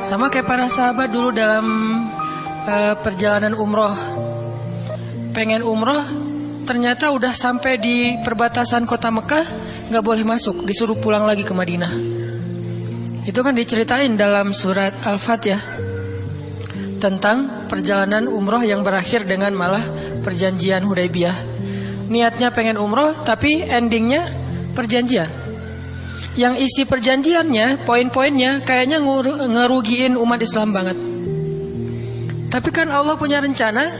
Sama kayak para sahabat dulu dalam uh, perjalanan umroh. Pengen umroh, ternyata udah sampai di perbatasan kota Mekah, nggak boleh masuk, disuruh pulang lagi ke Madinah. Itu kan diceritain dalam surat Al-Fatihah tentang perjalanan umroh yang berakhir dengan malah perjanjian Hudaybiyah. Niatnya pengen umroh, tapi endingnya perjanjian yang isi perjanjiannya, poin-poinnya kayaknya ngerugiin umat Islam banget. Tapi kan Allah punya rencana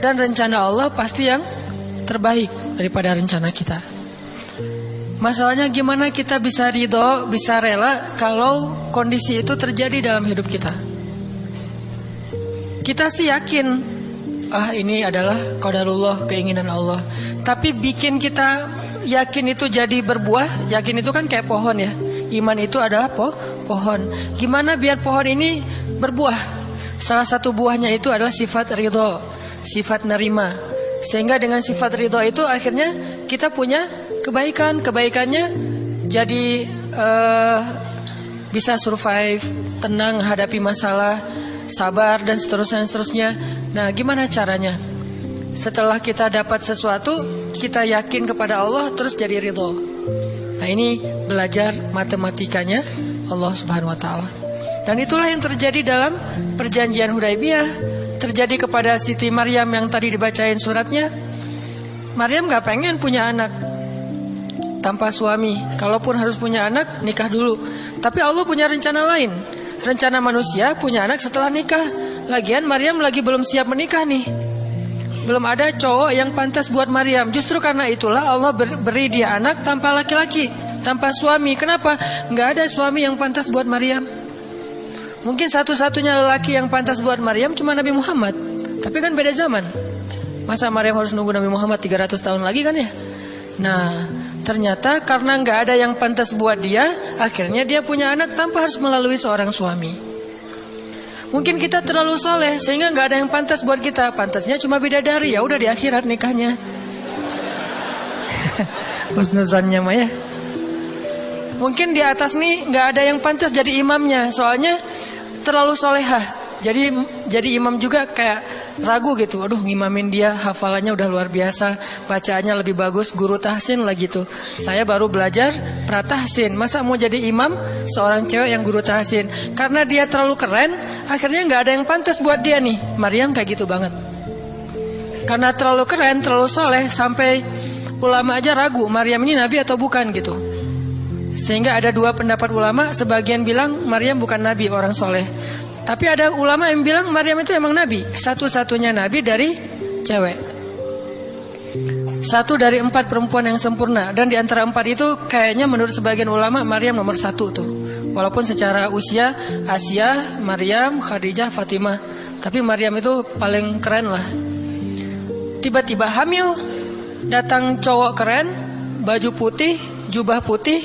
dan rencana Allah pasti yang terbaik daripada rencana kita. Masalahnya gimana kita bisa ridho, bisa rela kalau kondisi itu terjadi dalam hidup kita. Kita sih yakin, ah ini adalah qadarullah, keinginan Allah. Tapi bikin kita yakin itu jadi berbuah, yakin itu kan kayak pohon ya. Iman itu adalah po pohon. Gimana biar pohon ini berbuah? Salah satu buahnya itu adalah sifat ridho, sifat nerima. Sehingga dengan sifat ridho itu akhirnya kita punya kebaikan. Kebaikannya jadi uh, bisa survive, tenang hadapi masalah, sabar dan seterusnya seterusnya. Nah, gimana caranya? Setelah kita dapat sesuatu, kita yakin kepada Allah terus jadi ridho. Nah ini belajar matematikanya Allah Subhanahu Wa Taala. Dan itulah yang terjadi dalam perjanjian Hudaybiyah terjadi kepada Siti Maryam yang tadi dibacain suratnya. Maryam gak pengen punya anak tanpa suami. Kalaupun harus punya anak, nikah dulu. Tapi Allah punya rencana lain. Rencana manusia punya anak setelah nikah. Lagian Maryam lagi belum siap menikah nih. Belum ada cowok yang pantas buat Maryam. Justru karena itulah Allah beri dia anak tanpa laki-laki, tanpa suami. Kenapa? Nggak ada suami yang pantas buat Maryam. Mungkin satu-satunya lelaki yang pantas buat Maryam cuma Nabi Muhammad. Tapi kan beda zaman. Masa Maryam harus nunggu Nabi Muhammad 300 tahun lagi kan ya? Nah, ternyata karena nggak ada yang pantas buat dia, akhirnya dia punya anak tanpa harus melalui seorang suami. Mungkin kita terlalu soleh sehingga nggak ada yang pantas buat kita. Pantasnya cuma bidadari ya udah di akhirat nikahnya. Husnuzannya mah ya. Mungkin di atas nih nggak ada yang pantas jadi imamnya, soalnya terlalu solehah. Jadi jadi imam juga kayak ragu gitu. Aduh ngimamin dia hafalannya udah luar biasa, bacaannya lebih bagus, guru tahsin lagi tuh. Saya baru belajar pratahsin. Masa mau jadi imam seorang cewek yang guru tahsin? Karena dia terlalu keren, akhirnya nggak ada yang pantas buat dia nih. Maryam kayak gitu banget. Karena terlalu keren, terlalu soleh, sampai ulama aja ragu Maryam ini nabi atau bukan gitu. Sehingga ada dua pendapat ulama, sebagian bilang Maryam bukan nabi, orang soleh. Tapi ada ulama yang bilang Maryam itu emang nabi, satu-satunya nabi dari cewek. Satu dari empat perempuan yang sempurna dan di antara empat itu kayaknya menurut sebagian ulama Maryam nomor satu tuh. Walaupun secara usia Asia, Maryam, Khadijah, Fatimah, tapi Maryam itu paling keren lah. Tiba-tiba hamil, datang cowok keren, baju putih, jubah putih,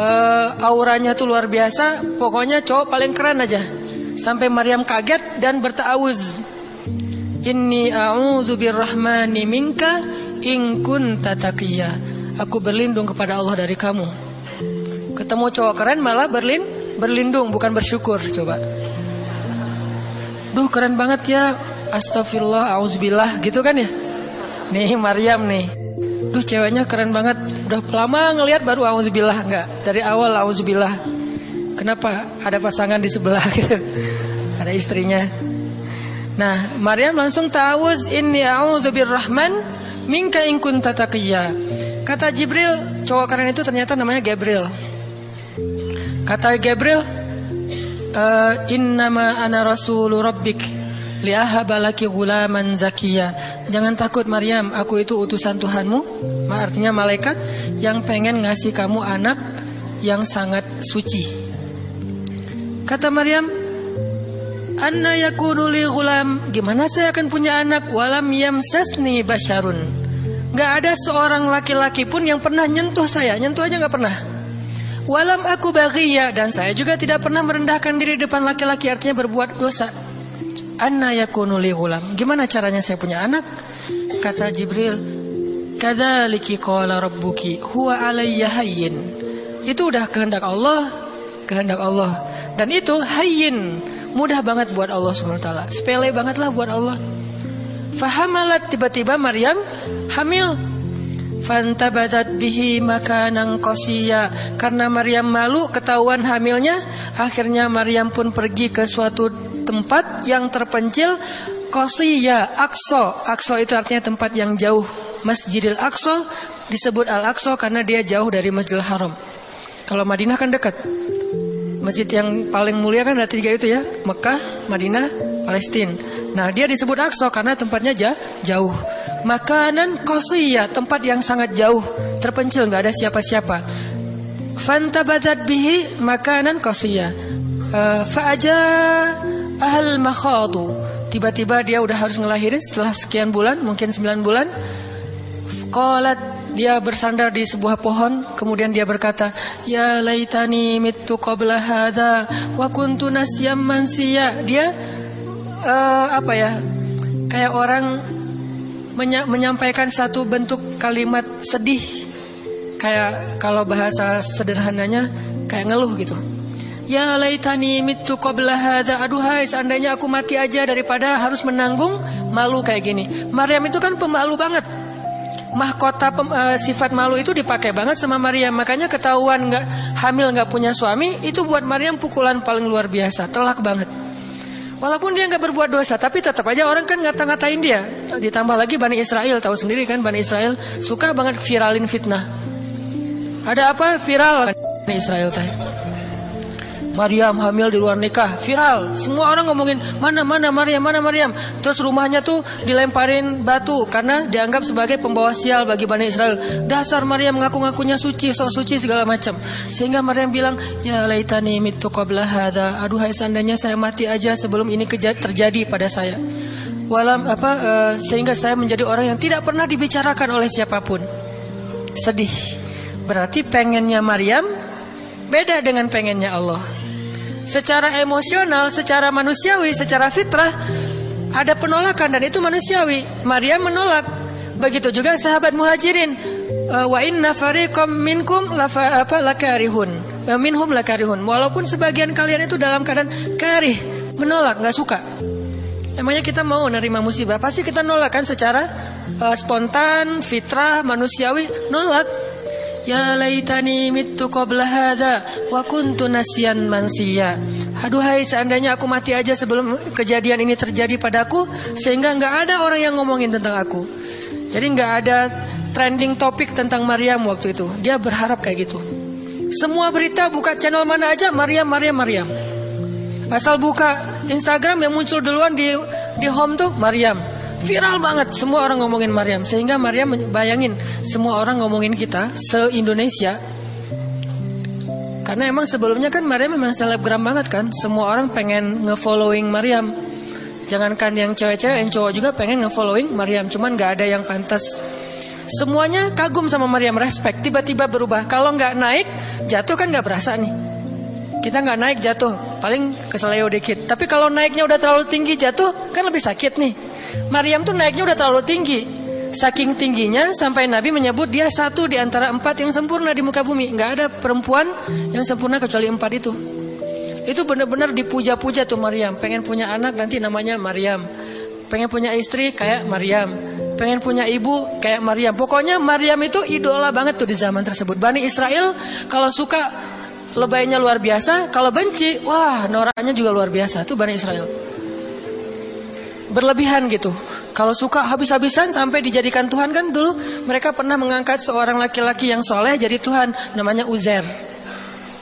uh, auranya tuh luar biasa. Pokoknya cowok paling keren aja. Sampai Maryam kaget dan bertawuz. Inni a'udzu birrahmani minka in kunta Aku berlindung kepada Allah dari kamu. Ketemu cowok keren malah berlin berlindung bukan bersyukur coba. Duh keren banget ya. Astagfirullah, auzubillah gitu kan ya. Nih Maryam nih. Duh ceweknya keren banget. Udah lama ngelihat baru auzubillah enggak. Dari awal auzubillah. Kenapa ada pasangan di sebelah gitu? Ada istrinya. Nah, Maryam langsung ta'awuz inni a'udzu birrahman minka in kunta Kata Jibril, cowok keren itu ternyata namanya Gabriel. Kata Gabriel, e, innama ana rasulu rabbik liahaba laki gulaman zakiya. Jangan takut Maryam, aku itu utusan Tuhanmu. Artinya malaikat yang pengen ngasih kamu anak yang sangat suci. Kata Maryam, Anna yakunu li gulam Gimana saya akan punya anak walam yamsasni basyarun? Gak ada seorang laki-laki pun yang pernah nyentuh saya, nyentuh aja gak pernah. Walam aku bagiya dan saya juga tidak pernah merendahkan diri depan laki-laki artinya berbuat dosa. Anna yakunu li Gimana caranya saya punya anak? Kata Jibril, Kadzaliki qala rabbuki huwa alayya hayyin. Itu udah kehendak Allah, kehendak Allah Dan itu hayyin, mudah banget buat Allah Subhanahu taala. Sepele banget lah buat Allah. Fahamalat tiba-tiba Maryam hamil. Fantabadat bihi makanan qasiya. Karena Maryam malu ketahuan hamilnya, akhirnya Maryam pun pergi ke suatu tempat yang terpencil qasiya, Aqsa. Aqsa itu artinya tempat yang jauh. Masjidil Aqsa disebut Al-Aqsa karena dia jauh dari Masjidil Haram. Kalau Madinah kan dekat. Masjid yang paling mulia kan ada tiga itu ya, Mekah, Madinah, Palestina. Nah, dia disebut Aqsa karena tempatnya jauh. Makanan qasiyah, tempat yang sangat jauh, terpencil nggak ada siapa-siapa. Fantabadat bihi makanan qasiyah. Uh, fa'aja ahal makhadu. Tiba-tiba dia udah harus ngelahirin setelah sekian bulan, mungkin 9 bulan. Qalat dia bersandar di sebuah pohon kemudian dia berkata ya laitani mitu qabla hadza wa kuntu nasyam mansiya dia uh, apa ya kayak orang menyampaikan satu bentuk kalimat sedih kayak kalau bahasa sederhananya kayak ngeluh gitu Ya laitani mitu qabla hadza aduhai seandainya aku mati aja daripada harus menanggung malu kayak gini. Maryam itu kan pemalu banget mahkota pem, uh, sifat malu itu dipakai banget sama Maryam. Makanya ketahuan nggak hamil nggak punya suami itu buat Maryam pukulan paling luar biasa, telak banget. Walaupun dia nggak berbuat dosa, tapi tetap aja orang kan ngata-ngatain dia. Ditambah lagi Bani Israel, tahu sendiri kan Bani Israel suka banget viralin fitnah. Ada apa viral Bani Israel teh? Maryam hamil di luar nikah, viral. Semua orang ngomongin mana mana Maryam, mana Maryam. Terus rumahnya tuh dilemparin batu karena dianggap sebagai pembawa sial bagi Bani Israel. Dasar Maryam ngaku-ngakunya suci, sok suci segala macam. Sehingga Maryam bilang, "Ya laitani mitu qabla hadza." Aduhai seandainya saya mati aja sebelum ini terjadi pada saya. Walam apa uh, sehingga saya menjadi orang yang tidak pernah dibicarakan oleh siapa pun. Sedih. Berarti pengennya Maryam beda dengan pengennya Allah. Secara emosional, secara manusiawi, secara fitrah ada penolakan dan itu manusiawi. Maryam menolak. Begitu juga sahabat muhajirin. Eh, wa inna fariqam minkum lafa apa lakarihun. Eh, minhum lakarihun. Walaupun sebagian kalian itu dalam keadaan karih, menolak, nggak suka. Emangnya kita mau nerima musibah? Pasti kita nolak kan secara uh, spontan, fitrah, manusiawi, nolak. Ya laitani mitu qabla hadza wa kuntu nasyan mansiya. Aduhai seandainya aku mati aja sebelum kejadian ini terjadi padaku sehingga nggak ada orang yang ngomongin tentang aku. Jadi nggak ada trending topik tentang Maryam waktu itu. Dia berharap kayak gitu. Semua berita buka channel mana aja Maryam Maryam Maryam. Asal buka Instagram yang muncul duluan di di home tuh Maryam. Viral banget, semua orang ngomongin Maryam. Sehingga Maryam bayangin, semua orang ngomongin kita se-Indonesia. Karena emang sebelumnya kan Maryam memang selebgram banget kan. Semua orang pengen nge-following Maryam. Jangankan yang cewek-cewek, yang cowok juga pengen nge-following Maryam. Cuman gak ada yang pantas. Semuanya kagum sama Maryam, respect. Tiba-tiba berubah. Kalau nggak naik, jatuh kan nggak berasa nih. Kita nggak naik jatuh, paling keseleo dikit. Tapi kalau naiknya udah terlalu tinggi jatuh, kan lebih sakit nih. Maryam tuh naiknya udah terlalu tinggi. Saking tingginya sampai Nabi menyebut dia satu di antara empat yang sempurna di muka bumi. Nggak ada perempuan yang sempurna kecuali empat itu. Itu benar-benar dipuja-puja tuh Maryam. Pengen punya anak nanti namanya Maryam. Pengen punya istri kayak Maryam. Pengen punya ibu kayak Maryam. Pokoknya Maryam itu idola banget tuh di zaman tersebut. Bani Israel kalau suka lebaynya luar biasa. Kalau benci, wah noraknya juga luar biasa. Tuh Bani Israel berlebihan gitu. Kalau suka habis-habisan sampai dijadikan Tuhan kan dulu mereka pernah mengangkat seorang laki-laki yang soleh jadi Tuhan namanya Uzer.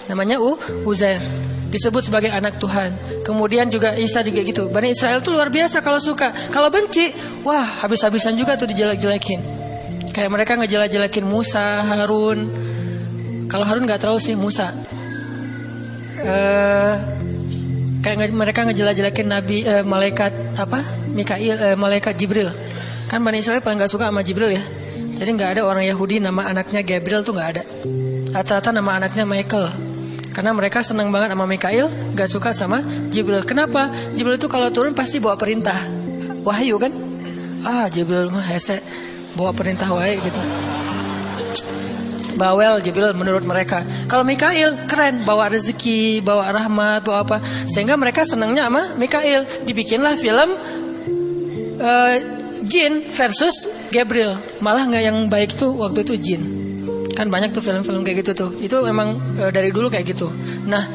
Namanya U Uzer. Disebut sebagai anak Tuhan. Kemudian juga Isa juga gitu. Bani Israel tuh luar biasa kalau suka. Kalau benci, wah habis-habisan juga tuh dijelek-jelekin. Kayak mereka ngejelek-jelekin Musa, Harun. Kalau Harun nggak terlalu sih Musa. Uh, kayak mereka ngejelek-jelekin nabi uh, malaikat apa Mikail eh, malaikat Jibril. Kan Bani Israel paling gak suka sama Jibril ya. Jadi nggak ada orang Yahudi nama anaknya Gabriel tuh nggak ada. Rata-rata nama anaknya Michael. Karena mereka senang banget sama Mikail, gak suka sama Jibril. Kenapa? Jibril itu kalau turun pasti bawa perintah. Wahyu kan? Ah, Jibril mah hese bawa perintah wae gitu. Bawel Jibril menurut mereka. Kalau Mikail keren, bawa rezeki, bawa rahmat, bawa apa. Sehingga mereka senangnya sama Mikail. Dibikinlah film uh, Jin versus Gabriel. Malah nggak yang baik itu waktu itu Jin. Kan banyak tuh film-film kayak gitu tuh. Itu memang uh, dari dulu kayak gitu. Nah,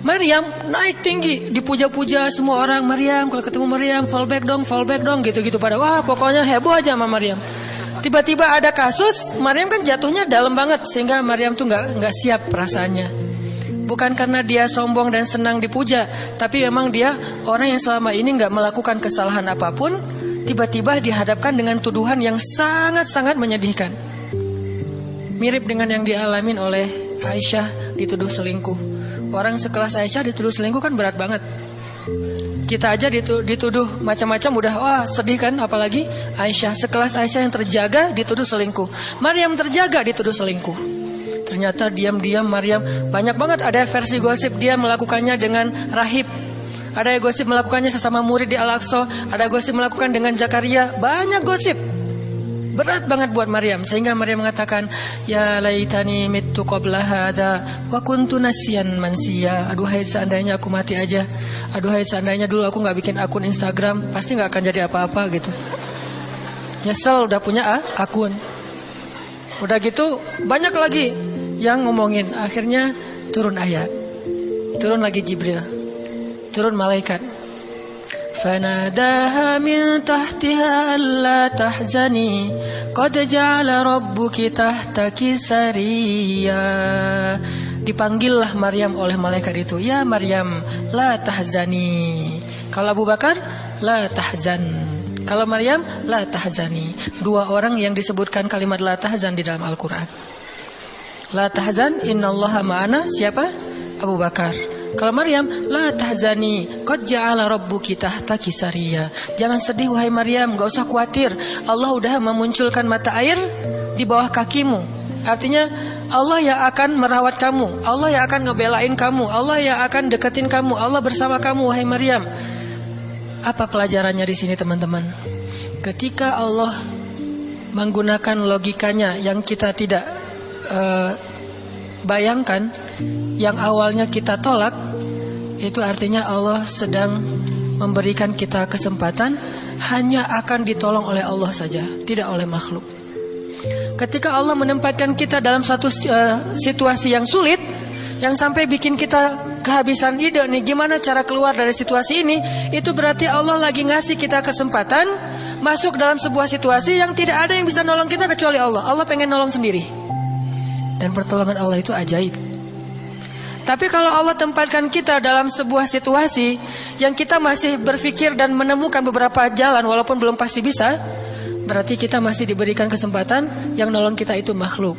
Maryam naik tinggi, dipuja-puja semua orang. Maryam, kalau ketemu Maryam, fallback dong, fallback dong, gitu-gitu pada. Wah, pokoknya heboh aja sama Maryam. Tiba-tiba ada kasus, Maryam kan jatuhnya dalam banget sehingga Maryam tuh nggak nggak siap perasaannya. Bukan karena dia sombong dan senang dipuja, tapi memang dia orang yang selama ini nggak melakukan kesalahan apa pun, tiba-tiba dihadapkan dengan tuduhan yang sangat-sangat menyedihkan. Mirip dengan yang dialamin oleh Aisyah dituduh selingkuh. Orang sekelas Aisyah dituduh selingkuh kan berat banget. Kita aja dituduh macam-macam udah wah sedih kan apalagi Aisyah sekelas Aisyah yang terjaga dituduh selingkuh. Maryam terjaga dituduh selingkuh. Ternyata diam-diam Maryam banyak banget ada versi gosip dia melakukannya dengan rahib. Ada gosip melakukannya sesama murid di Al-Aqsa, ada gosip melakukan dengan Zakaria, banyak gosip. Berat banget buat Maryam sehingga Maryam mengatakan, "Ya laitani mittu qabla hadza wa kuntu nasiyan mansiya." Aduhai seandainya aku mati aja Aduhai seandainya dulu aku nggak bikin akun Instagram, pasti nggak akan jadi apa-apa gitu. Nyesel udah punya ah, akun. Udah gitu banyak lagi yang ngomongin. Akhirnya turun ayat. Turun lagi Jibril. Turun malaikat. فناداها من تحتها ألا تحزني قد جعل ربك تحتك سريا Dipanggillah Maryam oleh malaikat itu. Ya Maryam La tahzani. Kalau Abu Bakar La tahzan. Kalau Maryam La tahzani. Dua orang yang disebutkan kalimat La tahzan di dalam Al-Quran. La tahzan Innallaha ma'ana. Siapa? Abu Bakar. Kalau Maryam, la tahzani, qad ja'ala rabbuki tahtaki sariya. Jangan sedih wahai Maryam, gak usah khawatir. Allah udah memunculkan mata air di bawah kakimu. Artinya Allah yang akan merawat kamu, Allah yang akan ngebelain kamu, Allah yang akan deketin kamu, Allah bersama kamu wahai Maryam. Apa pelajarannya di sini teman-teman? Ketika Allah menggunakan logikanya yang kita tidak uh, bayangkan yang awalnya kita tolak itu artinya Allah sedang memberikan kita kesempatan hanya akan ditolong oleh Allah saja, tidak oleh makhluk. Ketika Allah menempatkan kita dalam satu uh, situasi yang sulit, yang sampai bikin kita kehabisan ide nih gimana cara keluar dari situasi ini, itu berarti Allah lagi ngasih kita kesempatan masuk dalam sebuah situasi yang tidak ada yang bisa nolong kita kecuali Allah. Allah pengen nolong sendiri. Dan pertolongan Allah itu ajaib. Tapi kalau Allah tempatkan kita dalam sebuah situasi yang kita masih berpikir dan menemukan beberapa jalan walaupun belum pasti bisa, berarti kita masih diberikan kesempatan yang nolong kita itu makhluk.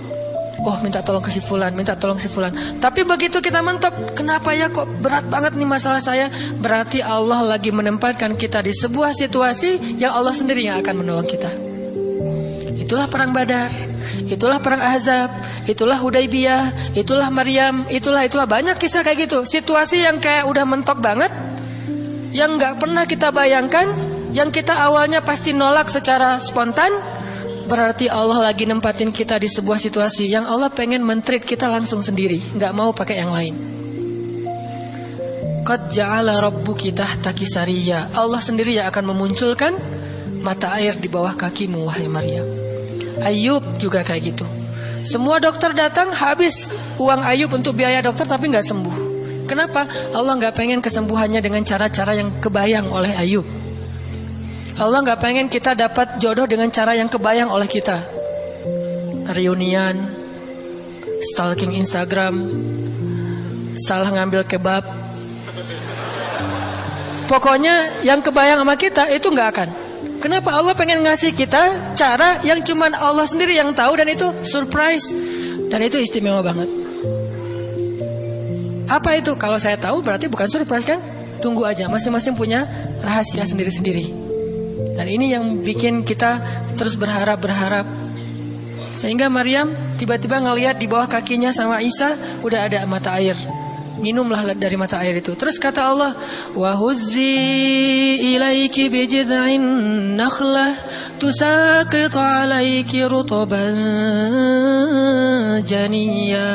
Oh minta tolong ke si fulan, minta tolong si fulan. Tapi begitu kita mentok, kenapa ya kok berat banget nih masalah saya? Berarti Allah lagi menempatkan kita di sebuah situasi yang Allah sendiri yang akan menolong kita. Itulah perang Badar, itulah perang Ahzab, itulah Hudaybiyah, itulah Maryam, itulah itulah banyak kisah kayak gitu. Situasi yang kayak udah mentok banget, yang nggak pernah kita bayangkan, yang kita awalnya pasti nolak secara spontan, berarti Allah lagi nempatin kita di sebuah situasi yang Allah pengen mentreat kita langsung sendiri, nggak mau pakai yang lain. Qad ja'ala rabbuki tahtaki sariya. Allah sendiri yang akan memunculkan mata air di bawah kakimu wahai Maryam. Ayub juga kayak gitu. Semua dokter datang habis uang Ayub untuk biaya dokter tapi nggak sembuh. Kenapa? Allah nggak pengen kesembuhannya dengan cara-cara yang kebayang oleh Ayub. Allah nggak pengen kita dapat jodoh dengan cara yang kebayang oleh kita. Reunian, stalking Instagram, salah ngambil kebab. Pokoknya yang kebayang sama kita itu nggak akan. Kenapa Allah pengen ngasih kita cara yang cuma Allah sendiri yang tahu dan itu surprise dan itu istimewa banget. Apa itu? Kalau saya tahu berarti bukan surprise kan? Tunggu aja, masing-masing punya rahasia sendiri-sendiri. Dan ini yang bikin kita terus berharap-berharap. Sehingga Maryam tiba-tiba ngelihat di bawah kakinya sama Isa udah ada mata air minumlah dari mata air itu. Terus kata Allah, "Wa huzzi ilaiki bijid'in nakhlah تساقط عليك رطبا جنيا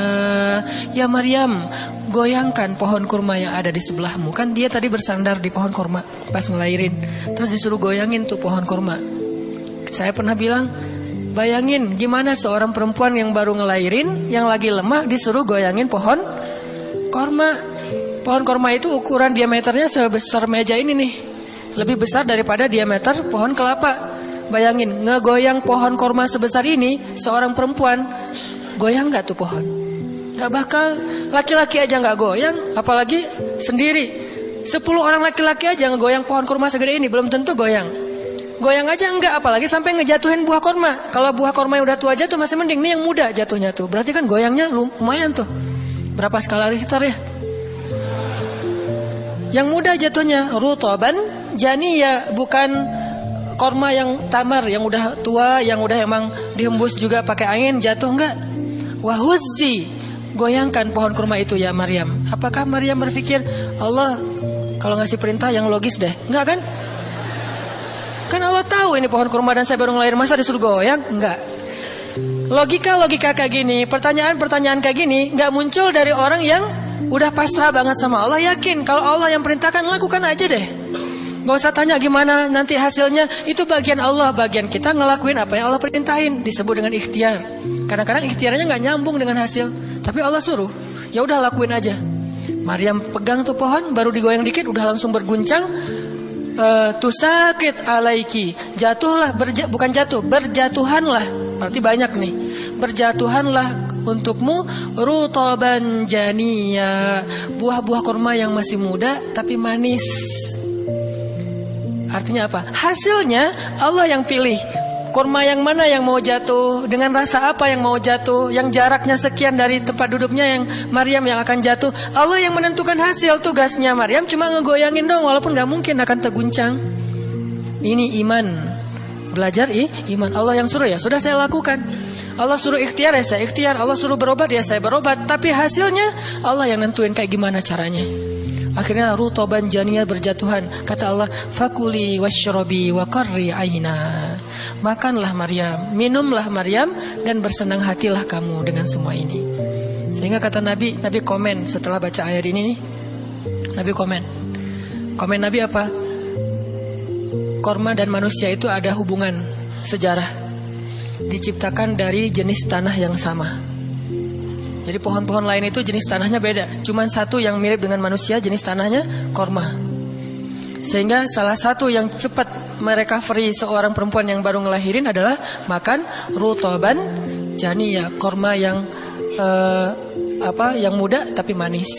Ya Maryam goyangkan pohon kurma yang ada di sebelahmu kan dia tadi bersandar di pohon kurma pas ngelahirin terus disuruh goyangin tuh pohon kurma saya pernah bilang bayangin gimana seorang perempuan yang baru ngelahirin yang lagi lemah disuruh goyangin pohon kurma pohon kurma itu ukuran diameternya sebesar meja ini nih lebih besar daripada diameter pohon kelapa bayangin ngegoyang pohon kurma sebesar ini seorang perempuan goyang nggak tuh pohon Gak bakal laki-laki aja nggak goyang, apalagi sendiri. Sepuluh orang laki-laki aja ngegoyang pohon kurma segede ini belum tentu goyang. Goyang aja enggak, apalagi sampai ngejatuhin buah kurma. Kalau buah kurma yang udah tua jatuh masih mending. Ini yang muda jatuhnya tuh. Berarti kan goyangnya lumayan tuh. Berapa skala Richter ya? Yang muda jatuhnya rutoban, jani ya bukan korma yang tamar yang udah tua, yang udah emang dihembus juga pakai angin jatuh enggak? Wahuzi Goyangkan pohon kurma itu ya Maryam. Apakah Maryam berpikir Allah kalau ngasih perintah yang logis deh? Enggak kan? Kan Allah tahu ini pohon kurma dan saya baru ngelahir masa disuruh goyang? Enggak. Logika-logika kayak gini, pertanyaan-pertanyaan kayak gini nggak muncul dari orang yang udah pasrah banget sama Allah yakin kalau Allah yang perintahkan lakukan aja deh. Gak usah tanya gimana nanti hasilnya Itu bagian Allah Bagian kita ngelakuin apa yang Allah perintahin Disebut dengan ikhtiar Kadang-kadang ikhtiarnya gak nyambung dengan hasil tapi Allah suruh, ya udah lakuin aja. Maryam pegang tuh pohon, baru digoyang dikit, udah langsung berguncang. Uh, tusakit alaiki, jatuhlah, berja, bukan jatuh, berjatuhanlah. Berarti banyak nih. Berjatuhanlah untukmu rutoban jania, buah-buah kurma yang masih muda tapi manis. Artinya apa? Hasilnya Allah yang pilih kurma yang mana yang mau jatuh, dengan rasa apa yang mau jatuh, yang jaraknya sekian dari tempat duduknya yang Maryam yang akan jatuh. Allah yang menentukan hasil tugasnya Maryam cuma ngegoyangin dong walaupun gak mungkin akan terguncang. Ini iman. Belajar i, iman Allah yang suruh ya sudah saya lakukan. Allah suruh ikhtiar ya saya ikhtiar. Allah suruh berobat ya saya berobat. Tapi hasilnya Allah yang nentuin kayak gimana caranya. Akhirnya rutoban jania berjatuhan. Kata Allah, fakuli washrobi wa aina. Makanlah Maryam, minumlah Maryam dan bersenang hatilah kamu dengan semua ini. Sehingga kata Nabi, Nabi komen setelah baca ayat ini nih. Nabi komen. Komen Nabi apa? Korma dan manusia itu ada hubungan sejarah. Diciptakan dari jenis tanah yang sama. Jadi pohon-pohon lain itu jenis tanahnya beda. Cuman satu yang mirip dengan manusia jenis tanahnya korma. Sehingga salah satu yang cepat merecovery seorang perempuan yang baru ngelahirin adalah makan rutoban jani ya korma yang uh, apa yang muda tapi manis.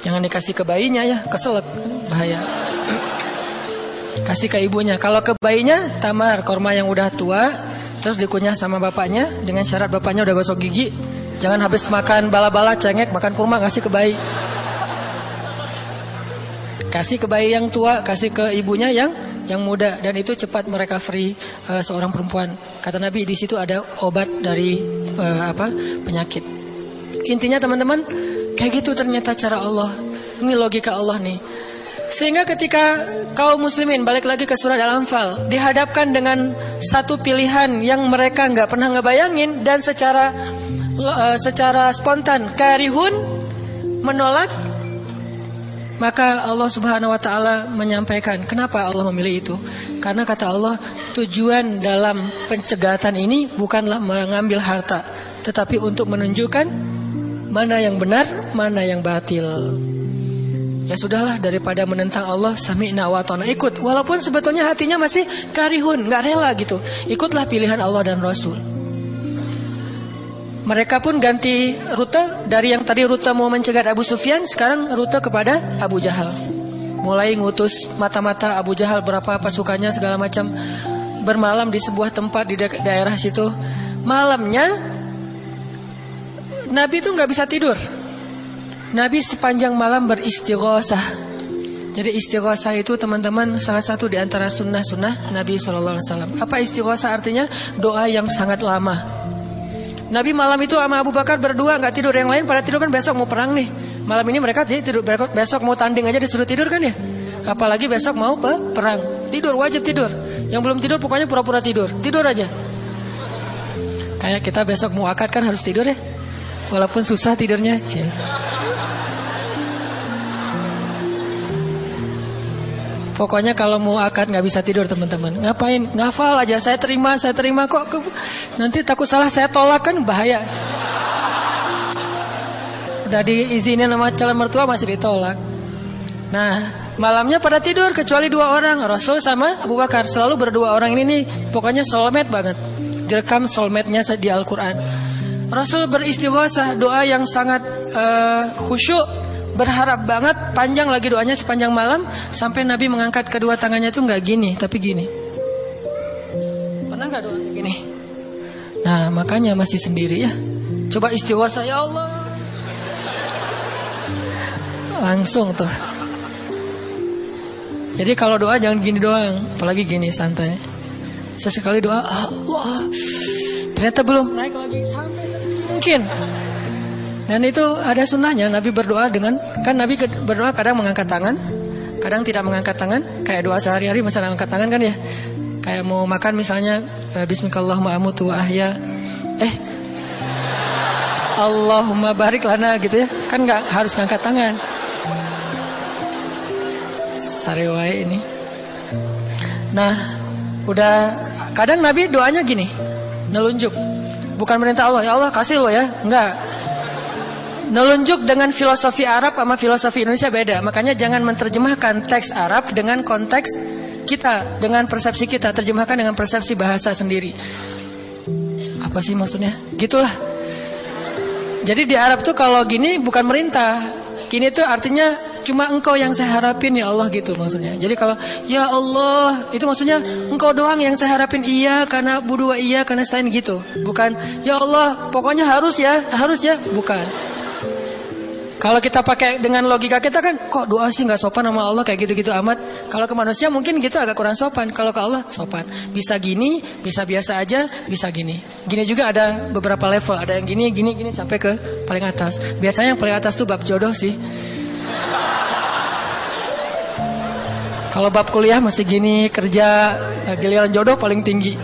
Jangan dikasih ke bayinya ya, keselak bahaya. Kasih ke ibunya. Kalau ke bayinya tamar korma yang udah tua terus dikunyah sama bapaknya dengan syarat bapaknya udah gosok gigi Jangan habis makan bala-bala cengek, makan kurma kasih ke bayi. Kasih ke bayi yang tua, kasih ke ibunya yang yang muda dan itu cepat mereka free uh, seorang perempuan. Kata Nabi di situ ada obat dari uh, apa? penyakit. Intinya teman-teman, kayak gitu ternyata cara Allah. Ini logika Allah nih. Sehingga ketika kaum muslimin balik lagi ke surat Al-Anfal dihadapkan dengan satu pilihan yang mereka nggak pernah ngebayangin dan secara uh, secara spontan karihun menolak maka Allah Subhanahu wa taala menyampaikan kenapa Allah memilih itu? Karena kata Allah tujuan dalam pencegatan ini bukanlah mengambil harta tetapi untuk menunjukkan mana yang benar mana yang batil. Ya sudahlah daripada menentang Allah sami'na wa ta'na. Ikut walaupun sebetulnya hatinya masih karihun nggak rela gitu. Ikutlah pilihan Allah dan Rasul mereka pun ganti rute dari yang tadi rute mau mencegat Abu Sufyan, sekarang rute kepada Abu Jahal. Mulai ngutus mata-mata Abu Jahal berapa pasukannya segala macam bermalam di sebuah tempat di daerah situ. Malamnya Nabi itu nggak bisa tidur. Nabi sepanjang malam beristighosah. Jadi istighosah itu teman-teman salah satu di antara sunnah-sunnah Nabi Shallallahu Alaihi Wasallam. Apa istighosah artinya? Doa yang sangat lama. Nabi malam itu sama Abu Bakar berdua nggak tidur, yang lain pada tidur kan besok mau perang nih. Malam ini mereka tidur besok mau tanding aja disuruh tidur kan ya. Apalagi besok mau pe perang. Tidur wajib tidur. Yang belum tidur pokoknya pura-pura tidur. Tidur aja. Kayak kita besok mau akad kan harus tidur ya. Walaupun susah tidurnya. Cie. Pokoknya kalau mau akad nggak bisa tidur teman-teman. Ngapain? Ngafal aja. Saya terima, saya terima kok. Nanti takut salah saya tolak kan bahaya. Udah diizinin sama calon mertua masih ditolak. Nah, malamnya pada tidur kecuali dua orang, Rasul sama Abu Bakar. Selalu berdua orang ini nih, pokoknya soulmate banget. Direkam soulmate-nya di Al-Qur'an. Rasul beristighosah, doa yang sangat uh, khusyuk berharap banget panjang lagi doanya sepanjang malam sampai Nabi mengangkat kedua tangannya itu nggak gini tapi gini. Pernah nggak doa gini? Nah makanya masih sendiri ya. Coba istighosah ya Allah. Langsung tuh. Jadi kalau doa jangan gini doang. Apalagi gini santai. Sesekali doa Allah. Ternyata belum naik lagi. Sampai mungkin dan itu ada sunnahnya Nabi berdoa dengan kan Nabi berdoa kadang mengangkat tangan, kadang tidak mengangkat tangan. Kayak doa sehari-hari misalnya angkat tangan kan ya. Kayak mau makan misalnya eh, Bismillahirrahmanirrahim amutu wa ahya. Eh Allahumma barik lana gitu ya. Kan nggak harus ngangkat tangan. Sarewai ini. Nah, udah kadang Nabi doanya gini, nelunjuk. Bukan perintah Allah, ya Allah kasih lo ya. Enggak. Nelunjuk dengan filosofi Arab sama filosofi Indonesia beda. Makanya jangan menerjemahkan teks Arab dengan konteks kita, dengan persepsi kita. Terjemahkan dengan persepsi bahasa sendiri. Apa sih maksudnya? Gitulah. Jadi di Arab tuh kalau gini bukan merintah. Gini tuh artinya cuma engkau yang saya harapin ya Allah gitu maksudnya. Jadi kalau ya Allah itu maksudnya engkau doang yang saya harapin iya karena budua iya karena selain gitu. Bukan ya Allah pokoknya harus ya harus ya bukan. Kalau kita pakai dengan logika kita kan kok doa sih nggak sopan sama Allah kayak gitu-gitu amat. Kalau ke manusia mungkin gitu agak kurang sopan. Kalau ke Allah sopan. Bisa gini, bisa biasa aja, bisa gini. Gini juga ada beberapa level. Ada yang gini, gini, gini sampai ke paling atas. Biasanya yang paling atas tuh bab jodoh sih. Kalau bab kuliah masih gini, kerja giliran jodoh paling tinggi.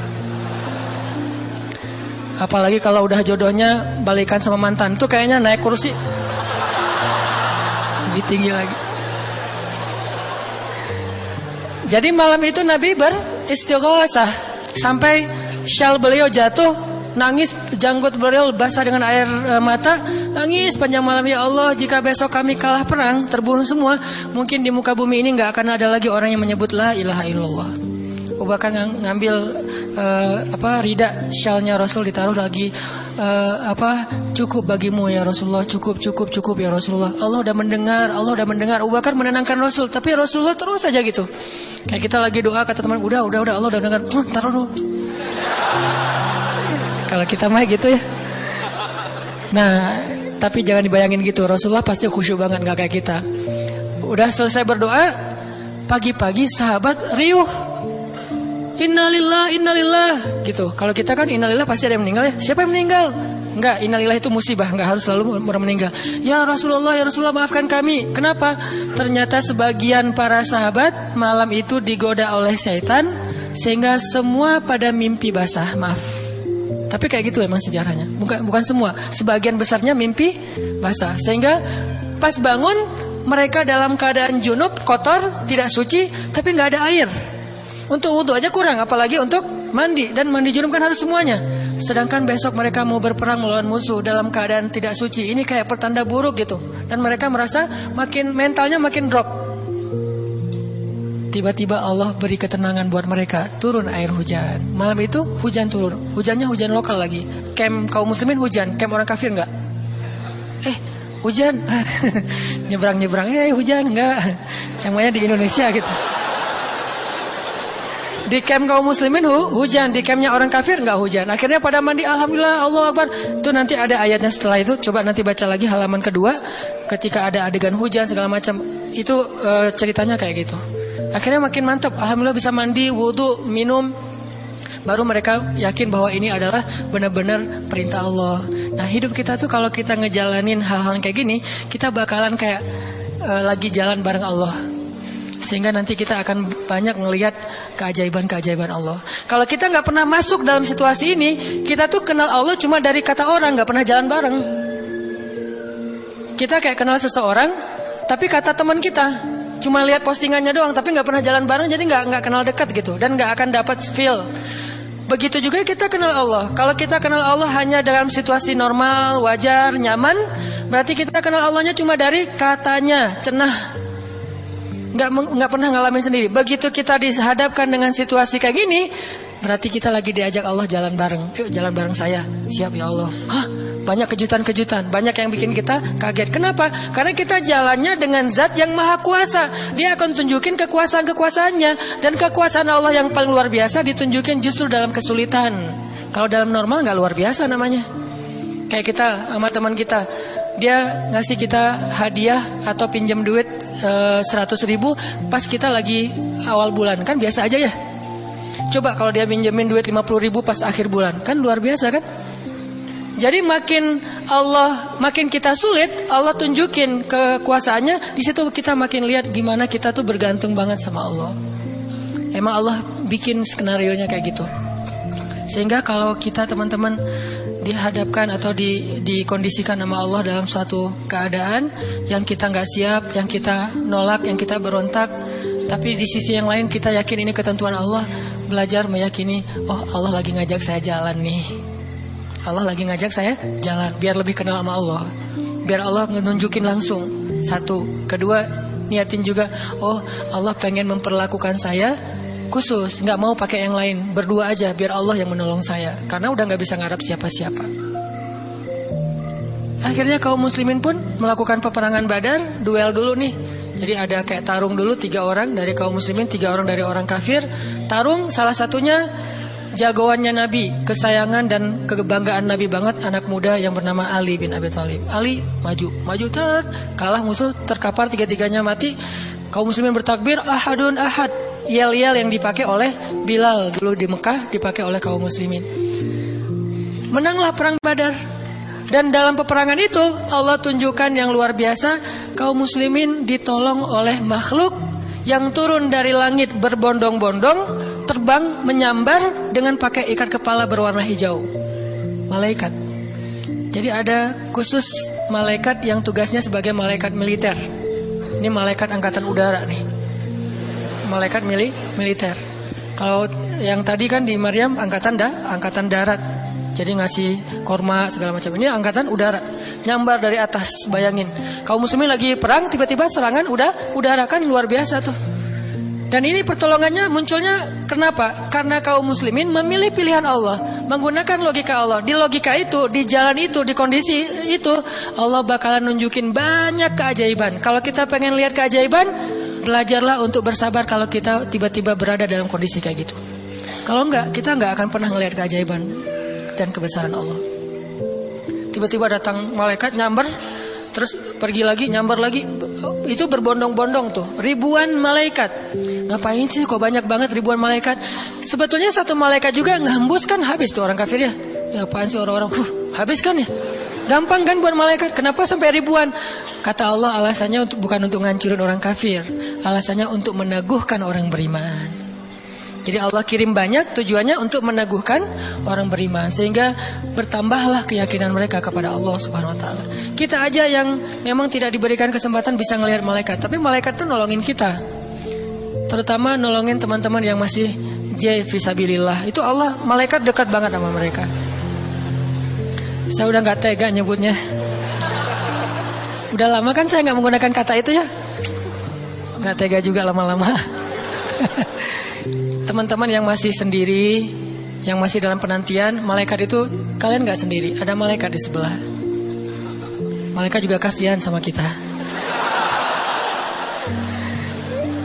Apalagi kalau udah jodohnya balikan sama mantan tuh kayaknya naik kursi lebih tinggi lagi. Jadi malam itu Nabi beristighosah sampai syal beliau jatuh, nangis janggut beliau basah dengan air e, mata, nangis panjang malam ya Allah, jika besok kami kalah perang, terbunuh semua, mungkin di muka bumi ini nggak akan ada lagi orang yang menyebut la ilaha illallah. Abu Bakar ngambil uh, apa rida syalnya Rasul ditaruh lagi uh, apa cukup bagimu ya Rasulullah cukup cukup cukup ya Rasulullah. Allah udah mendengar Allah udah mendengar. Abu Bakar menenangkan Rasul tapi Rasulullah terus saja gitu. Kayak kita lagi doa kata teman udah udah udah Allah udah dengar. Oh, taruh dulu. Kalau kita mah gitu ya. Nah tapi jangan dibayangin gitu. Rasulullah pasti khusyuk banget nggak kayak kita. Udah selesai berdoa pagi-pagi sahabat riuh Innalillah, innalillah gitu. Kalau kita kan innalillah pasti ada yang meninggal ya. Siapa yang meninggal? Enggak, innalillah itu musibah, enggak harus selalu orang meninggal. Ya Rasulullah, ya Rasulullah maafkan kami. Kenapa? Ternyata sebagian para sahabat malam itu digoda oleh syaitan sehingga semua pada mimpi basah. Maaf. Tapi kayak gitu emang sejarahnya. Bukan bukan semua, sebagian besarnya mimpi basah. Sehingga pas bangun mereka dalam keadaan junub, kotor, tidak suci, tapi nggak ada air. Untuk wudhu aja kurang, apalagi untuk mandi. Dan mandi junub kan harus semuanya. Sedangkan besok mereka mau berperang melawan musuh dalam keadaan tidak suci. Ini kayak pertanda buruk gitu. Dan mereka merasa makin mentalnya makin drop. Tiba-tiba Allah beri ketenangan buat mereka. Turun air hujan. Malam itu hujan turun. Hujannya hujan lokal lagi. Kem kaum muslimin hujan. Kem orang kafir enggak? Eh, hujan. Nyebrang-nyebrang. Eh, hujan enggak. Emangnya di Indonesia gitu. Di camp kaum muslimin hu, hujan, di campnya orang kafir nggak hujan. Akhirnya pada mandi, alhamdulillah, Allah Akbar. Itu nanti ada ayatnya setelah itu. Coba nanti baca lagi halaman kedua. Ketika ada adegan hujan segala macam, itu e, ceritanya kayak gitu. Akhirnya makin mantap. Alhamdulillah bisa mandi, wudhu, minum. Baru mereka yakin bahwa ini adalah benar-benar perintah Allah. Nah hidup kita tuh kalau kita ngejalanin hal-hal kayak gini, kita bakalan kayak e, lagi jalan bareng Allah. Sehingga nanti kita akan banyak melihat keajaiban-keajaiban Allah. Kalau kita nggak pernah masuk dalam situasi ini, kita tuh kenal Allah cuma dari kata orang, nggak pernah jalan bareng. Kita kayak kenal seseorang, tapi kata teman kita cuma lihat postingannya doang, tapi nggak pernah jalan bareng, jadi nggak nggak kenal dekat gitu, dan nggak akan dapat feel. Begitu juga kita kenal Allah. Kalau kita kenal Allah hanya dalam situasi normal, wajar, nyaman, berarti kita kenal Allahnya cuma dari katanya, cenah. Nggak nggak pernah ngalamin sendiri. Begitu kita dihadapkan dengan situasi kayak gini, berarti kita lagi diajak Allah jalan bareng. Yuk jalan bareng saya. Siap ya Allah. Hah? Banyak kejutan-kejutan, banyak yang bikin kita kaget. Kenapa? Karena kita jalannya dengan zat yang maha kuasa. Dia akan tunjukin kekuasaan-kekuasaannya. Dan kekuasaan Allah yang paling luar biasa ditunjukin justru dalam kesulitan. Kalau dalam normal nggak luar biasa namanya. Kayak kita sama teman kita. Dia ngasih kita hadiah atau pinjam duit e, 100 ribu pas kita lagi awal bulan. Kan biasa aja ya. Coba kalau dia pinjemin duit 50 ribu pas akhir bulan. Kan luar biasa kan? Jadi makin Allah makin kita sulit, Allah tunjukin kekuasaannya, di situ kita makin lihat gimana kita tuh bergantung banget sama Allah. Emang Allah bikin skenario nya kayak gitu. Sehingga kalau kita teman-teman dihadapkan atau di, dikondisikan sama Allah dalam suatu keadaan yang kita nggak siap, yang kita nolak, yang kita berontak, tapi di sisi yang lain kita yakin ini ketentuan Allah, belajar meyakini, oh Allah lagi ngajak saya jalan nih. Allah lagi ngajak saya jalan biar lebih kenal sama Allah. Biar Allah menunjukin langsung. Satu, kedua niatin juga, oh Allah pengen memperlakukan saya khusus, nggak mau pakai yang lain, berdua aja biar Allah yang menolong saya. Karena udah nggak bisa ngarap siapa-siapa. Akhirnya kaum muslimin pun melakukan peperangan Badar, duel dulu nih. Jadi ada kayak tarung dulu tiga orang dari kaum muslimin, tiga orang dari orang kafir. Tarung salah satunya jagoannya Nabi, kesayangan dan kebanggaan Nabi banget anak muda yang bernama Ali bin Abi Thalib. Ali maju, maju ter, kalah musuh terkapar tiga-tiganya mati. Kaum muslimin bertakbir ahadun ahad. Yel-yel yang dipakai oleh Bilal dulu di Mekah dipakai oleh kaum muslimin. Menanglah perang Badar. Dan dalam peperangan itu Allah tunjukkan yang luar biasa kaum muslimin ditolong oleh makhluk yang turun dari langit berbondong-bondong terbang menyambar dengan pakai ikat kepala berwarna hijau. Malaikat. Jadi ada khusus malaikat yang tugasnya sebagai malaikat militer. Ini malaikat angkatan udara nih. Malaikat mili militer. Kalau yang tadi kan di Maryam angkatan dah, angkatan darat. Jadi ngasih korma segala macam. Ini angkatan udara. Nyambar dari atas, bayangin. Kaum muslimin lagi perang, tiba-tiba serangan udah udara kan luar biasa tuh. Dan ini pertolongannya munculnya kenapa? Karena kaum muslimin memilih pilihan Allah, menggunakan logika Allah. Di logika itu, di jalan itu, di kondisi itu, Allah bakalan nunjukin banyak keajaiban. Kalau kita pengen lihat keajaiban, belajarlah untuk bersabar kalau kita tiba-tiba berada dalam kondisi kayak gitu. Kalau enggak, kita enggak akan pernah melihat keajaiban dan kebesaran Allah. Tiba-tiba datang malaikat nyamber terus pergi lagi nyambar lagi. Itu berbondong-bondong tuh ribuan malaikat. Ngapain sih kok banyak banget ribuan malaikat? Sebetulnya satu malaikat juga ngehembus kan habis tuh orang kafir ya. Ya apaan sih orang-orang? Huh, habis kan ya? Gampang kan buat malaikat? Kenapa sampai ribuan kata Allah alasannya untuk bukan untuk ngancurin orang kafir alasannya untuk meneguhkan orang beriman jadi Allah kirim banyak tujuannya untuk meneguhkan orang beriman sehingga bertambahlah keyakinan mereka kepada Allah Subhanahu wa taala. Kita aja yang memang tidak diberikan kesempatan bisa melihat malaikat, tapi malaikat itu nolongin kita. Terutama nolongin teman-teman yang masih J fisabilillah. Itu Allah malaikat dekat banget sama mereka. Saya udah nggak tega nyebutnya. Udah lama kan saya nggak menggunakan kata itu ya. Nggak tega juga lama-lama. teman-teman yang masih sendiri, yang masih dalam penantian, malaikat itu kalian nggak sendiri, ada malaikat di sebelah. Malaikat juga kasihan sama kita.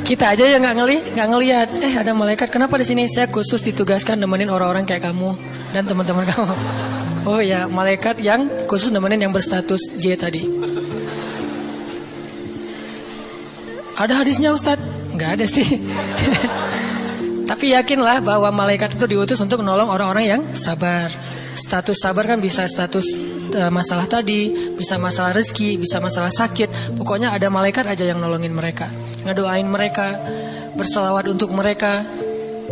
Kita aja yang nggak ngeli, nggak ngelihat. Eh ada malaikat, kenapa di sini? Saya khusus ditugaskan nemenin orang-orang kayak kamu dan teman-teman kamu. Oh ya, malaikat yang khusus nemenin yang berstatus J tadi. Ada hadisnya Ustadz? Nggak ada sih. Tapi yakinlah bahwa malaikat itu diutus untuk menolong orang-orang yang sabar. Status sabar kan bisa status uh, masalah tadi, bisa masalah rezeki, bisa masalah sakit. Pokoknya ada malaikat aja yang nolongin mereka, ngedoain mereka, berselawat untuk mereka,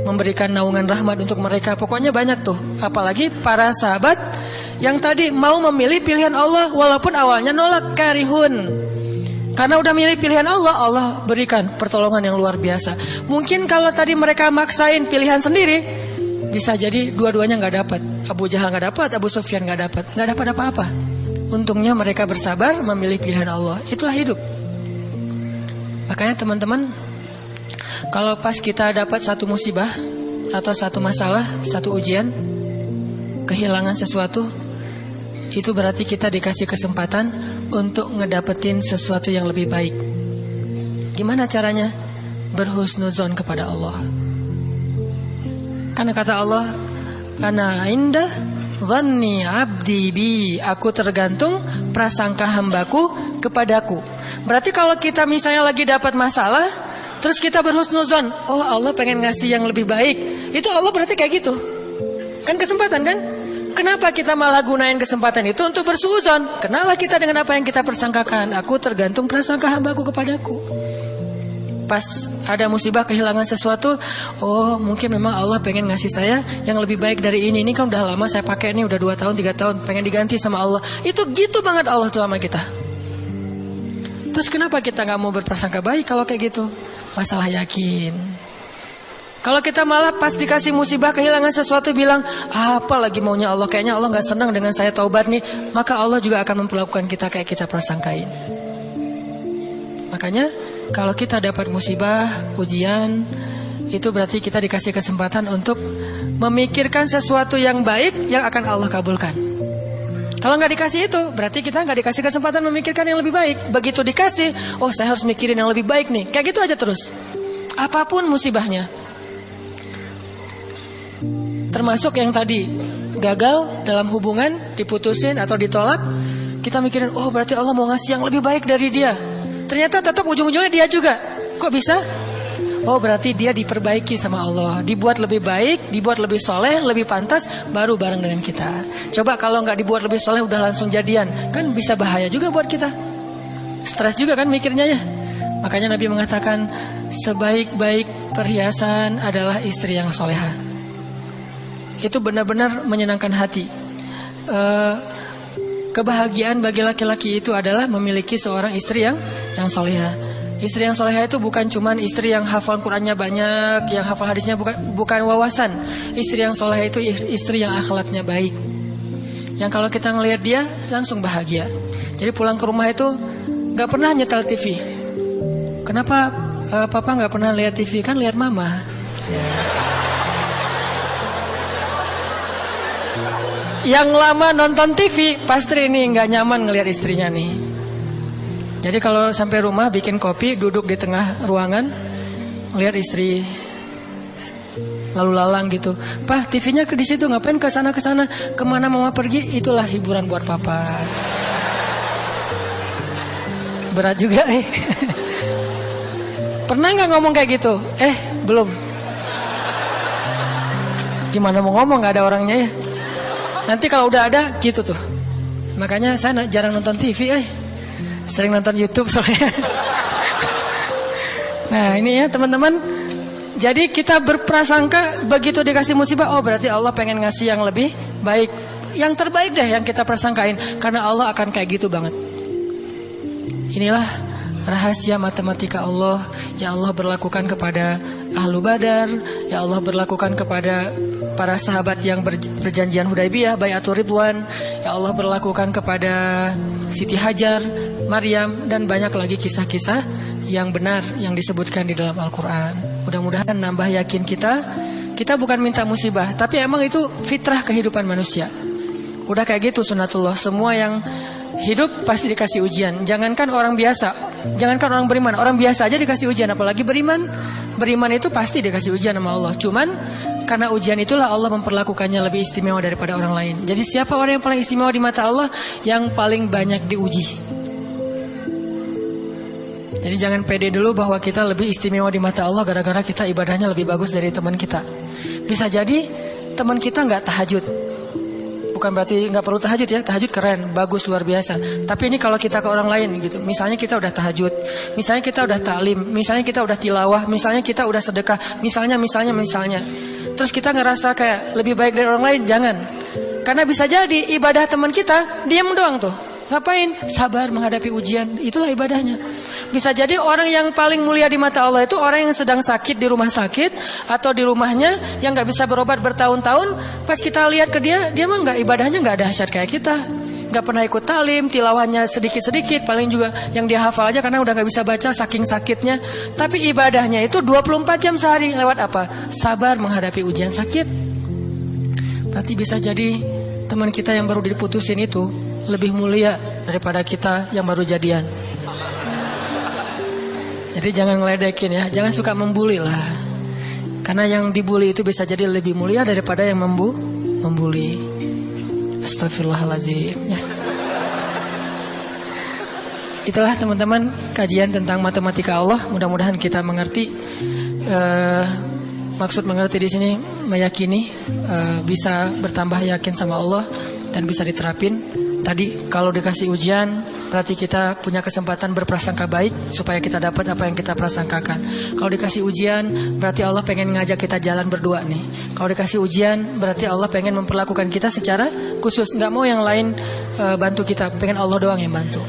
memberikan naungan rahmat untuk mereka. Pokoknya banyak tuh. Apalagi para sahabat yang tadi mau memilih pilihan Allah walaupun awalnya nolak karihun. Karena udah milih pilihan Allah, Allah berikan pertolongan yang luar biasa. Mungkin kalau tadi mereka maksain pilihan sendiri, bisa jadi dua-duanya nggak dapat. Abu Jahal nggak dapat, Abu Sufyan nggak dapat, nggak dapat apa-apa. Untungnya mereka bersabar memilih pilihan Allah. Itulah hidup. Makanya teman-teman, kalau pas kita dapat satu musibah atau satu masalah, satu ujian, kehilangan sesuatu, itu berarti kita dikasih kesempatan untuk ngedapetin sesuatu yang lebih baik. Gimana caranya? Berhusnuzon kepada Allah. Karena kata Allah, Ana indah zanni abdi bi. Aku tergantung prasangka hambaku kepadaku. Berarti kalau kita misalnya lagi dapat masalah, terus kita berhusnuzon, oh Allah pengen ngasih yang lebih baik. Itu Allah berarti kayak gitu. Kan kesempatan kan? Kenapa kita malah gunain kesempatan itu untuk bersuzon? Kenalah kita dengan apa yang kita persangkakan. Aku tergantung prasangka hambaku kepadaku. Pas ada musibah kehilangan sesuatu, oh mungkin memang Allah pengen ngasih saya yang lebih baik dari ini. Ini kan udah lama saya pakai ini, udah dua tahun, tiga tahun, pengen diganti sama Allah. Itu gitu banget Allah tuh sama kita. Terus kenapa kita nggak mau berprasangka baik kalau kayak gitu? Masalah yakin. Kalau kita malah pas dikasih musibah kehilangan sesuatu bilang apa lagi maunya Allah kayaknya Allah nggak senang dengan saya taubat nih maka Allah juga akan memperlakukan kita kayak kita prasangkain. Makanya kalau kita dapat musibah ujian itu berarti kita dikasih kesempatan untuk memikirkan sesuatu yang baik yang akan Allah kabulkan. Kalau nggak dikasih itu, berarti kita nggak dikasih kesempatan memikirkan yang lebih baik. Begitu dikasih, oh saya harus mikirin yang lebih baik nih. Kayak gitu aja terus. Apa pun musibahnya, Termasuk yang tadi gagal dalam hubungan, diputusin atau ditolak, kita mikirin, oh berarti Allah mau ngasih yang lebih baik dari dia. Ternyata tetap ujung-ujungnya dia juga. Kok bisa? Oh berarti dia diperbaiki sama Allah Dibuat lebih baik, dibuat lebih soleh, lebih pantas Baru bareng dengan kita Coba kalau nggak dibuat lebih soleh udah langsung jadian Kan bisa bahaya juga buat kita Stres juga kan mikirnya ya Makanya Nabi mengatakan Sebaik-baik perhiasan adalah istri yang soleha itu benar-benar menyenangkan hati. Uh, kebahagiaan bagi laki-laki itu adalah memiliki seorang istri yang yang soleha. Istri yang soleha itu bukan cuma istri yang hafal Qurannya banyak, yang hafal hadisnya bukan bukan wawasan. Istri yang soleha itu istri yang akhlaknya baik. Yang kalau kita ngelihat dia langsung bahagia. Jadi pulang ke rumah itu nggak pernah nyetel TV. Kenapa uh, papa nggak pernah lihat TV kan lihat mama? Ya. Yang lama nonton TV pasti ini nggak nyaman ngelihat istrinya nih. Jadi kalau sampai rumah bikin kopi, duduk di tengah ruangan, lihat istri lalu lalang gitu. Pak, TV-nya ke di situ, ngapain ke sana ke sana? Ke mana mama pergi? Itulah hiburan buat papa. Berat juga eh. Pernah nggak ngomong kayak gitu? Eh, belum. Gimana mau ngomong nggak ada orangnya ya? Nanti kalau udah ada gitu tuh. Makanya saya jarang nonton TV eh. Sering nonton YouTube soalnya. nah, ini ya teman-teman. Jadi kita berprasangka begitu dikasih musibah, oh berarti Allah pengen ngasih yang lebih baik. Yang terbaik deh yang kita persangkain karena Allah akan kayak gitu banget. Inilah rahasia matematika Allah yang Allah berlakukan kepada ahlu badar, yang Allah berlakukan kepada para sahabat yang berjanjian Hudaybiyah, Bayatul Ridwan, ya Allah berlakukan kepada Siti Hajar, Maryam dan banyak lagi kisah-kisah yang benar yang disebutkan di dalam Al-Qur'an. Mudah-mudahan nambah yakin kita, kita bukan minta musibah, tapi emang itu fitrah kehidupan manusia. Udah kayak gitu sunatullah, semua yang hidup pasti dikasih ujian. Jangankan orang biasa, jangankan orang beriman, orang biasa aja dikasih ujian apalagi beriman. Beriman itu pasti dikasih ujian sama Allah. Cuman karena ujian itulah Allah memperlakukannya lebih istimewa daripada orang lain. Jadi siapa orang yang paling istimewa di mata Allah? Yang paling banyak diuji. Jadi jangan pede dulu bahwa kita lebih istimewa di mata Allah gara-gara kita ibadahnya lebih bagus dari teman kita. Bisa jadi teman kita nggak tahajud. Bukan berarti nggak perlu tahajud ya. Tahajud keren, bagus luar biasa. Tapi ini kalau kita ke orang lain gitu. Misalnya kita udah tahajud, misalnya kita udah taklim, misalnya kita udah tilawah, misalnya kita udah sedekah, misalnya misalnya misalnya. Terus kita ngerasa kayak lebih baik dari orang lain, jangan. Karena bisa jadi ibadah teman kita diam doang tuh. Ngapain? Sabar menghadapi ujian. Itulah ibadahnya. Bisa jadi orang yang paling mulia di mata Allah itu orang yang sedang sakit di rumah sakit atau di rumahnya yang nggak bisa berobat bertahun-tahun. Pas kita lihat ke dia, dia mah nggak ibadahnya nggak ada dahsyat kayak kita. Nggak pernah ikut talim, tilawahnya sedikit-sedikit, paling juga yang dia hafal aja karena udah nggak bisa baca saking sakitnya. Tapi ibadahnya itu 24 jam sehari lewat apa? Sabar menghadapi ujian sakit. Berarti bisa jadi teman kita yang baru diputusin itu lebih mulia daripada kita yang baru jadian. Jadi jangan ngeledekin ya, jangan suka membuli lah. Karena yang dibully itu bisa jadi lebih mulia daripada yang membu membuli. Astagfirullahaladzim ya. Itulah teman-teman kajian tentang matematika Allah. Mudah-mudahan kita mengerti. Uh, maksud mengerti di sini meyakini uh, bisa bertambah yakin sama Allah dan bisa diterapin Tadi kalau dikasih ujian berarti kita punya kesempatan berprasangka baik supaya kita dapat apa yang kita prasangkakan. Kalau dikasih ujian berarti Allah pengen ngajak kita jalan berdua nih. Kalau dikasih ujian berarti Allah pengen memperlakukan kita secara khusus, nggak mau yang lain uh, bantu kita, pengen Allah doang yang bantu.